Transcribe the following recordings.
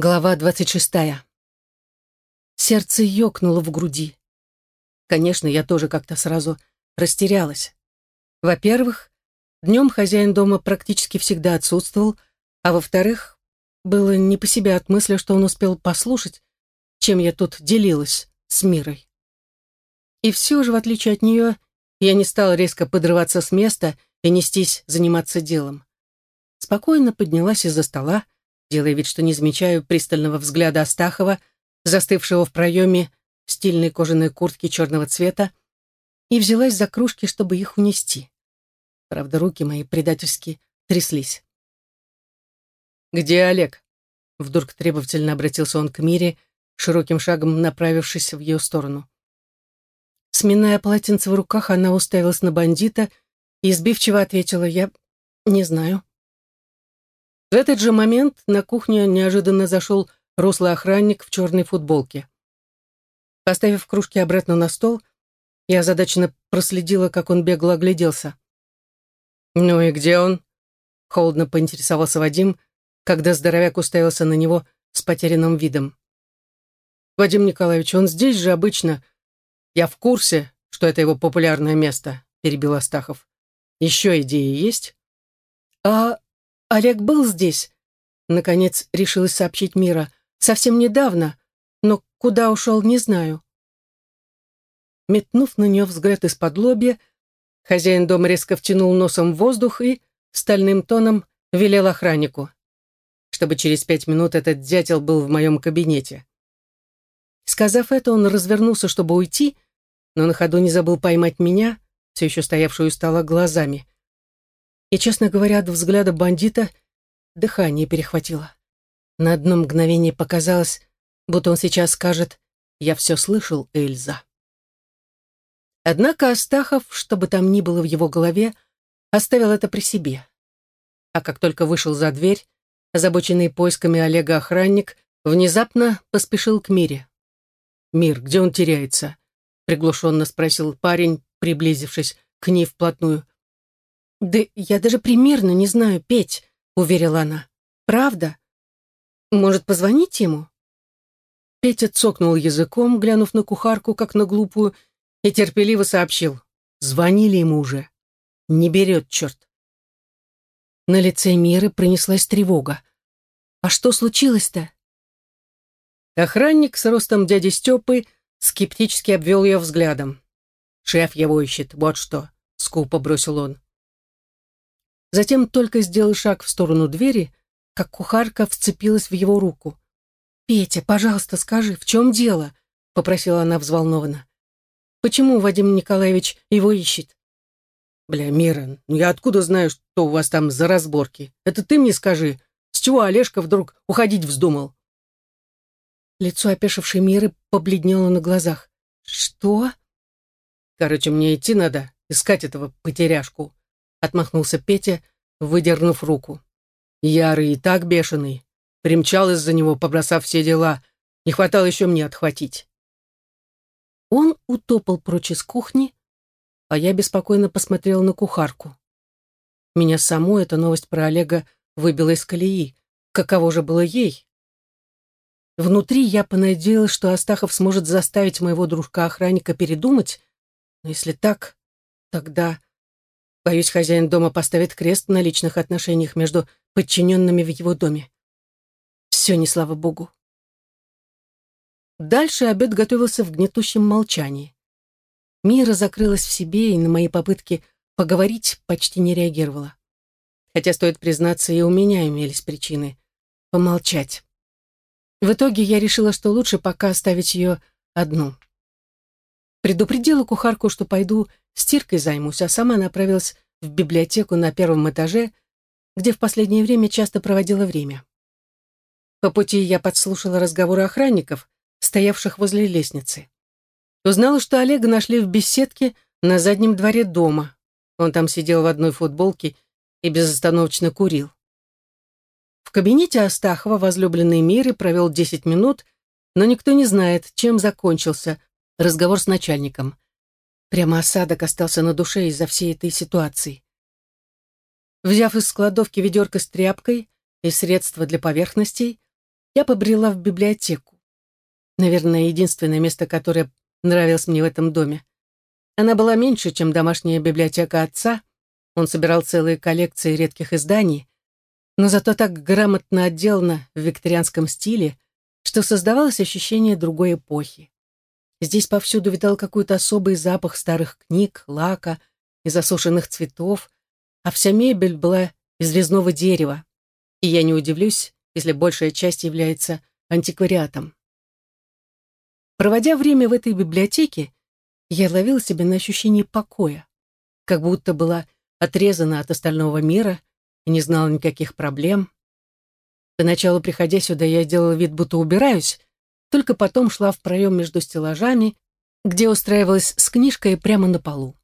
Глава двадцать шестая. Сердце ёкнуло в груди. Конечно, я тоже как-то сразу растерялась. Во-первых, днем хозяин дома практически всегда отсутствовал, а во-вторых, было не по себе от мысли, что он успел послушать, чем я тут делилась с Мирой. И все же, в отличие от нее, я не стала резко подрываться с места и нестись заниматься делом. Спокойно поднялась из-за стола, делая вид, что не замечаю пристального взгляда Астахова, застывшего в проеме в стильной кожаной куртке черного цвета, и взялась за кружки, чтобы их унести. Правда, руки мои предательски тряслись. «Где Олег?» Вдруг требовательно обратился он к Мире, широким шагом направившись в ее сторону. Сминая полотенце в руках, она уставилась на бандита и избивчиво ответила «Я не знаю». В этот же момент на кухню неожиданно зашел рослый охранник в черной футболке. Поставив кружки обратно на стол, я озадаченно проследила, как он бегло огляделся. «Ну и где он?» — холодно поинтересовался Вадим, когда здоровяк уставился на него с потерянным видом. «Вадим Николаевич, он здесь же обычно. Я в курсе, что это его популярное место», — перебил Астахов. «Еще идеи есть?» «А Олег был здесь?» Наконец решилась сообщить Мира. «Совсем недавно, но куда ушел, не знаю». Метнув на нее взгляд из-под лобья, хозяин дома резко втянул носом в воздух и стальным тоном велел охраннику, чтобы через пять минут этот дятел был в моем кабинете. Сказав это, он развернулся, чтобы уйти, но на ходу не забыл поймать меня, все еще стоявшую у стола, глазами и, честно говоря, от взгляда бандита дыхание перехватило. На одно мгновение показалось, будто он сейчас скажет «Я все слышал, Эльза». Однако Астахов, что бы там ни было в его голове, оставил это при себе. А как только вышел за дверь, озабоченный поисками Олега охранник внезапно поспешил к Мире. «Мир, где он теряется?» — приглушенно спросил парень, приблизившись к ней вплотную. «Да я даже примерно не знаю петь», — уверила она. «Правда? Может, позвонить ему?» Петя цокнул языком, глянув на кухарку, как на глупую, и терпеливо сообщил. Звонили ему уже. Не берет, черт. На лице Миры пронеслась тревога. «А что случилось-то?» Охранник с ростом дяди Степы скептически обвел ее взглядом. «Шеф его ищет, вот что», — скупо бросил он. Затем только сделал шаг в сторону двери, как кухарка вцепилась в его руку. «Петя, пожалуйста, скажи, в чем дело?» — попросила она взволнованно. «Почему Вадим Николаевич его ищет?» «Бля, Мира, ну я откуда знаю, что у вас там за разборки? Это ты мне скажи, с чего Олежка вдруг уходить вздумал?» Лицо опешившей Миры побледнело на глазах. «Что?» «Короче, мне идти надо, искать этого потеряшку», отмахнулся Петя, выдернув руку. Ярый и так бешеный. Примчал из-за него, побросав все дела. Не хватало еще мне отхватить. Он утопал прочь из кухни, а я беспокойно посмотрела на кухарку. Меня саму эта новость про Олега выбила из колеи. Каково же было ей? Внутри я понадеялась, что Астахов сможет заставить моего дружка-охранника передумать, но если так, тогда... Боюсь, хозяин дома поставит крест на личных отношениях между подчиненными в его доме. Все не слава богу. Дальше обед готовился в гнетущем молчании. Мира закрылась в себе и на мои попытки поговорить почти не реагировала. Хотя, стоит признаться, и у меня имелись причины помолчать. В итоге я решила, что лучше пока оставить ее одну. Предупредила кухарку, что пойду стиркой займусь, а сама направилась в библиотеку на первом этаже, где в последнее время часто проводила время. По пути я подслушала разговоры охранников, стоявших возле лестницы. Узнала, что Олега нашли в беседке на заднем дворе дома. Он там сидел в одной футболке и безостановочно курил. В кабинете Астахова возлюбленный Миры провел 10 минут, но никто не знает, чем закончился разговор с начальником. Прямо осадок остался на душе из-за всей этой ситуации. Взяв из складовки ведерко с тряпкой и средства для поверхностей, я побрела в библиотеку. Наверное, единственное место, которое нравилось мне в этом доме. Она была меньше, чем домашняя библиотека отца. Он собирал целые коллекции редких изданий, но зато так грамотно отделана в викторианском стиле, что создавалось ощущение другой эпохи. Здесь повсюду витал какой-то особый запах старых книг, лака и засушенных цветов, а вся мебель была из резного дерева. И я не удивлюсь, если большая часть является антиквариатом. Проводя время в этой библиотеке, я ловила себя на ощущение покоя, как будто была отрезана от остального мира и не знала никаких проблем. Поначалу, приходя сюда, я делала вид, будто убираюсь, только потом шла в проем между стеллажами, где устраивалась с книжкой прямо на полу.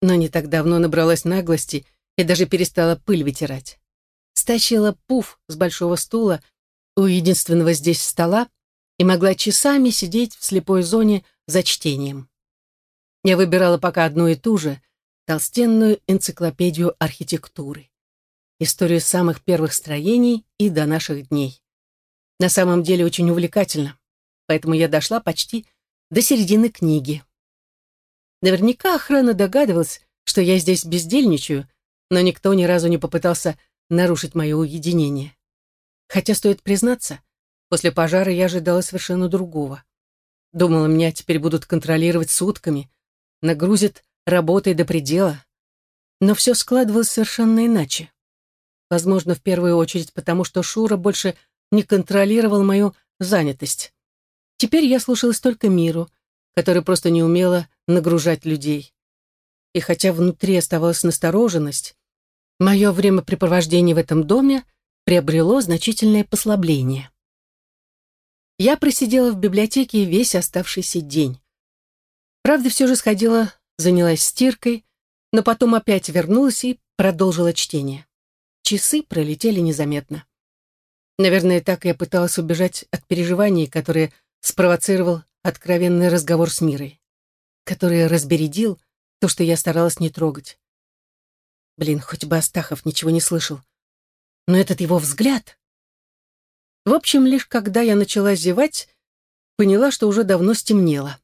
Но не так давно набралась наглости и даже перестала пыль вытирать. Стащила пуф с большого стула у единственного здесь стола и могла часами сидеть в слепой зоне за чтением. Я выбирала пока одну и ту же, толстенную энциклопедию архитектуры. Историю самых первых строений и до наших дней. На самом деле очень увлекательно, поэтому я дошла почти до середины книги. Наверняка охрана догадывалась, что я здесь бездельничаю, но никто ни разу не попытался нарушить мое уединение. Хотя, стоит признаться, после пожара я ожидала совершенно другого. Думала, меня теперь будут контролировать сутками, нагрузят работой до предела. Но все складывалось совершенно иначе. Возможно, в первую очередь потому, что Шура больше не контролировал мою занятость. Теперь я слушалась только миру, который просто не умела нагружать людей. И хотя внутри оставалась настороженность, мое времяпрепровождение в этом доме приобрело значительное послабление. Я просидела в библиотеке весь оставшийся день. Правда, все же сходила, занялась стиркой, но потом опять вернулась и продолжила чтение. Часы пролетели незаметно. Наверное, так я пыталась убежать от переживаний, которые спровоцировал откровенный разговор с Мирой, который разбередил то, что я старалась не трогать. Блин, хоть бы Астахов ничего не слышал. Но этот его взгляд... В общем, лишь когда я начала зевать, поняла, что уже давно стемнело.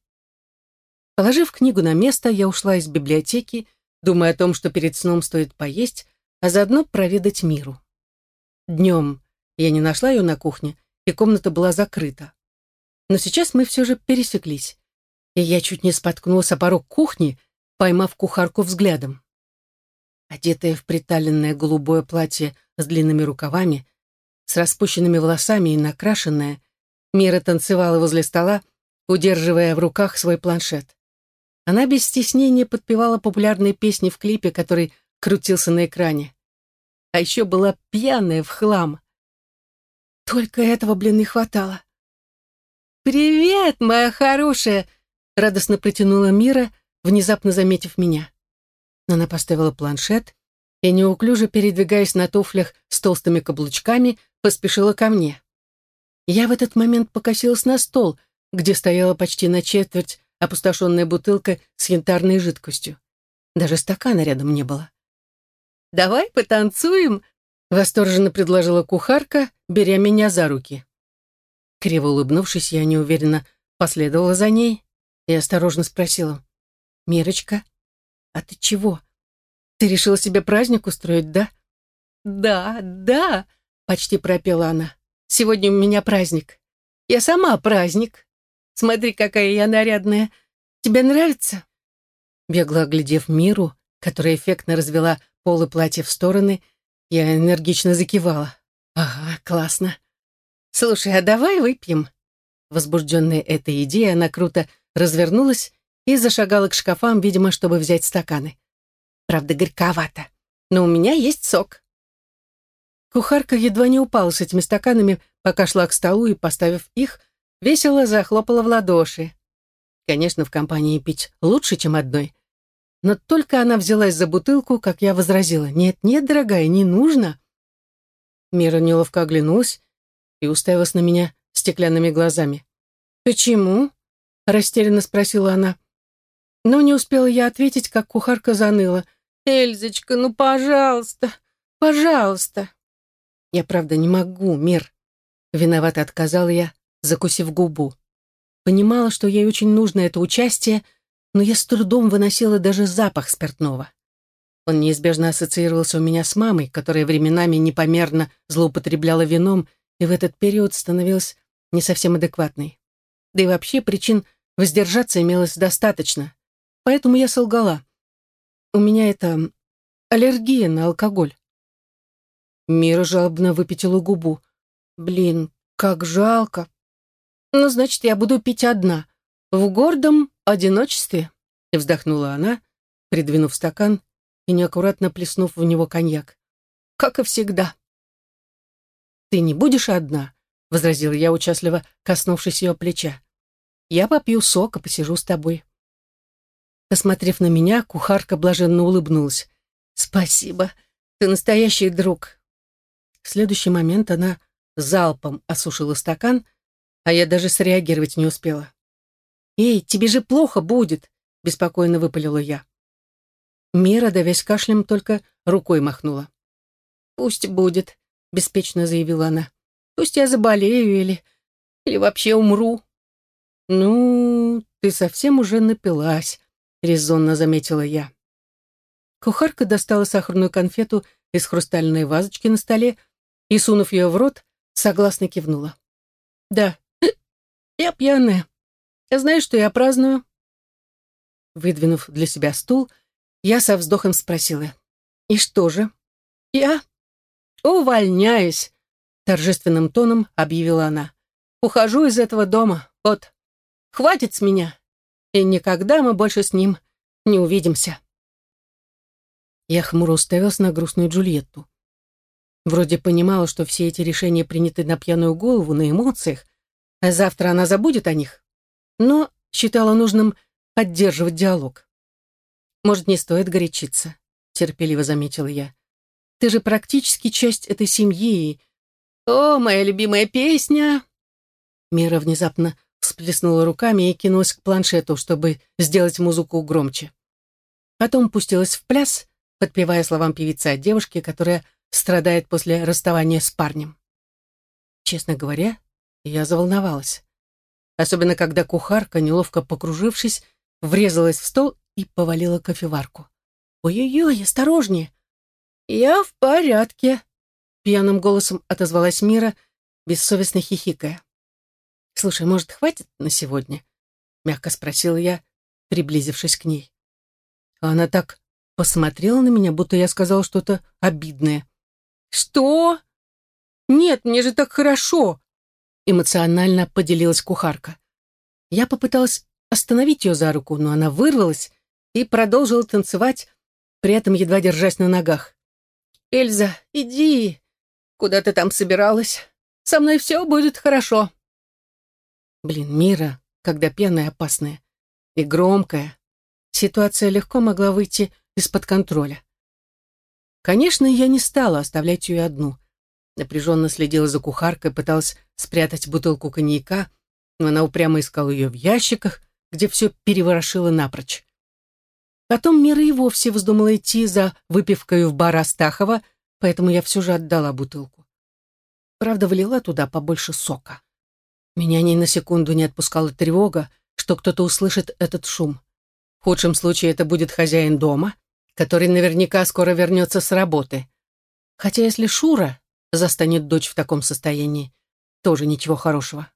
Положив книгу на место, я ушла из библиотеки, думая о том, что перед сном стоит поесть, а заодно проведать миру. Днем я не нашла ее на кухне, и комната была закрыта. Но сейчас мы все же пересеклись, и я чуть не споткнулась о порог кухни, поймав кухарку взглядом. Одетая в приталенное голубое платье с длинными рукавами, с распущенными волосами и накрашенная, Мира танцевала возле стола, удерживая в руках свой планшет. Она без стеснения подпевала популярные песни в клипе, который крутился на экране. А еще была пьяная в хлам. Только этого, блин, не хватало. «Привет, моя хорошая!» — радостно протянула Мира, внезапно заметив меня. Она поставила планшет и, неуклюже передвигаясь на туфлях с толстыми каблучками, поспешила ко мне. Я в этот момент покосилась на стол, где стояла почти на четверть опустошенная бутылка с янтарной жидкостью. Даже стакана рядом не было. «Давай потанцуем», — восторженно предложила кухарка, беря меня за руки. Криво улыбнувшись, я неуверенно последовала за ней и осторожно спросила. «Мирочка, а ты чего? Ты решила себе праздник устроить, да?» «Да, да», — почти пропела она. «Сегодня у меня праздник. Я сама праздник». Смотри, какая я нарядная. Тебе нравится?» Бегло оглядев Миру, которая эффектно развела полы платья в стороны, я энергично закивала. «Ага, классно. Слушай, а давай выпьем?» Возбужденная этой идеей, она круто развернулась и зашагала к шкафам, видимо, чтобы взять стаканы. Правда, горьковато, но у меня есть сок. Кухарка едва не упала с этими стаканами, пока шла к столу и, поставив их, весело захлопала в ладоши. Конечно, в компании пить лучше, чем одной. Но только она взялась за бутылку, как я возразила. «Нет, нет, дорогая, не нужно». Мира неловко оглянулась и уставилась на меня стеклянными глазами. «Почему?» — растерянно спросила она. Но не успела я ответить, как кухарка заныла. «Эльзочка, ну, пожалуйста, пожалуйста». «Я правда не могу, Мир. Виновато отказала я, закусив губу. Понимала, что ей очень нужно это участие, но я с трудом выносила даже запах спиртного. Он неизбежно ассоциировался у меня с мамой, которая временами непомерно злоупотребляла вином и в этот период становилась не совсем адекватной. Да и вообще причин воздержаться имелось достаточно. Поэтому я солгала. У меня это аллергия на алкоголь. Мира жалобно выпятила губу. Блин, как жалко. Ну, значит, я буду пить одна, в гордом одиночестве. И вздохнула она, придвинув стакан и неаккуратно плеснув в него коньяк. Как и всегда. «Ты не будешь одна?» — возразил я, участливо коснувшись ее плеча. «Я попью сок и посижу с тобой». Посмотрев на меня, кухарка блаженно улыбнулась. «Спасибо, ты настоящий друг». В следующий момент она залпом осушила стакан, а я даже среагировать не успела. «Эй, тебе же плохо будет!» — беспокойно выпалила я. Мира, давясь кашлем, только рукой махнула. «Пусть будет», — беспечно заявила она. «Пусть я заболею или... или вообще умру». «Ну, ты совсем уже напилась», — резонно заметила я. Кухарка достала сахарную конфету из хрустальной вазочки на столе и, сунув ее в рот, согласно кивнула. «Да, я пьяная. Я знаю, что я праздную». Выдвинув для себя стул, я со вздохом спросила. «И что же?» «Я увольняюсь», — торжественным тоном объявила она. «Ухожу из этого дома. Вот, хватит с меня, и никогда мы больше с ним не увидимся». Я хмуро уставился на грустную Джульетту. Вроде понимала, что все эти решения приняты на пьяную голову, на эмоциях, а завтра она забудет о них, но считала нужным поддерживать диалог. Может, не стоит горячиться, терпеливо заметила я. Ты же практически часть этой семьи. О, моя любимая песня! Мира внезапно всплеснула руками и кинулась к планшету, чтобы сделать музыку громче. Потом пустилась в пляс, подпевая словам певицы о девушке, которая страдает после расставания с парнем. Честно говоря, я заволновалась. Особенно, когда кухарка, неловко покружившись, врезалась в стол и повалила кофеварку. «Ой-ой-ой, осторожнее!» «Я в порядке», — пьяным голосом отозвалась Мира, бессовестно хихикая. «Слушай, может, хватит на сегодня?» — мягко спросила я, приблизившись к ней. она так посмотрела на меня, будто я сказал что-то обидное. «Что? Нет, мне же так хорошо!» Эмоционально поделилась кухарка. Я попыталась остановить ее за руку, но она вырвалась и продолжила танцевать, при этом едва держась на ногах. «Эльза, иди! Куда ты там собиралась? Со мной все будет хорошо!» Блин, Мира, когда пьяная опасная и громкая, ситуация легко могла выйти из-под контроля. Конечно, я не стала оставлять ее одну. Напряженно следила за кухаркой, пыталась спрятать бутылку коньяка, но она упрямо искала ее в ящиках, где все переворошила напрочь. Потом Мира и вовсе вздумала идти за выпивкой в бар Астахова, поэтому я все же отдала бутылку. Правда, влила туда побольше сока. Меня ни на секунду не отпускала тревога, что кто-то услышит этот шум. В худшем случае это будет хозяин дома, который наверняка скоро вернется с работы. Хотя если Шура застанет дочь в таком состоянии, тоже ничего хорошего.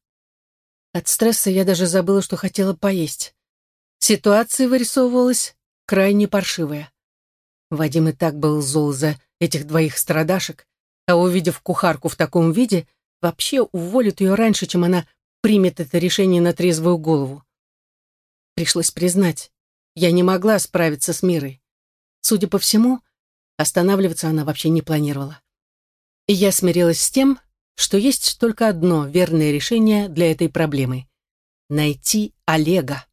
От стресса я даже забыла, что хотела поесть. Ситуация вырисовывалась крайне паршивая. Вадим и так был зол за этих двоих страдашек, а увидев кухарку в таком виде, вообще уволит ее раньше, чем она примет это решение на трезвую голову. Пришлось признать, я не могла справиться с Мирой. Судя по всему, останавливаться она вообще не планировала. И я смирилась с тем, что есть только одно верное решение для этой проблемы — найти Олега.